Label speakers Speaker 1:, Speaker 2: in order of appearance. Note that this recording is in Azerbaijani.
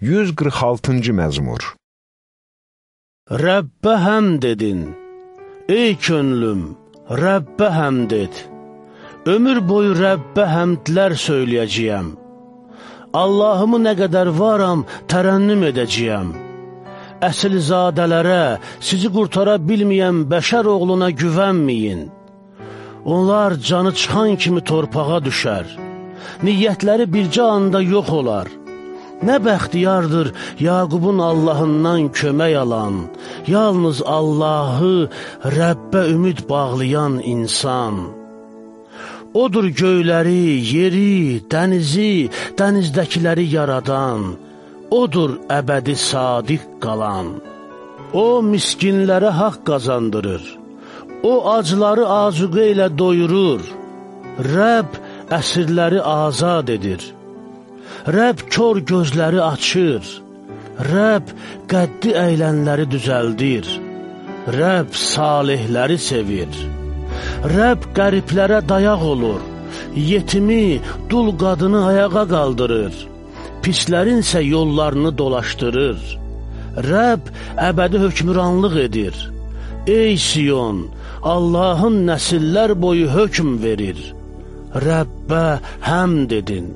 Speaker 1: 146-cı məzmur
Speaker 2: Rəbbə həmd edin, ey könlüm, Rəbbə həmd et. Ömür boyu Rəbbə həmdlər söyləyəcəyəm. Allahımı nə qədər varam, tərənnüm edəcəyəm. Əsilzadələrə, sizi qurtara bilməyən bəşər oğluna güvənməyin. Onlar canı çıxan kimi torpağa düşər. Niyyətləri bircə anda yox olar. Nə bəxtiyardır Yaqubun Allahından kömək alan, yalnız Allahı Rəbbə ümid bağlayan insan. Odur göyləri, yeri, dənizi, dənizdəkiləri yaradan, Odur əbədi sadiq qalan. O miskinlərə haqq qazandırır, O acları azuqə ilə doyurur, Rəbb əsirləri azad edir. Rəbb kör gözləri açır, Rəbb qəddi əylənləri düzəldir, Rəbb salihləri sevir, Rəbb qəriblərə dayaq olur, yetimi, dul qadını ayağa qaldırır, pislərin isə yollarını dolaşdırır, Rəbb əbədi hökmüranlıq edir. Ey Siyon, Allahın nəsillər boyu hökm verir, Rəbbə həmd edin.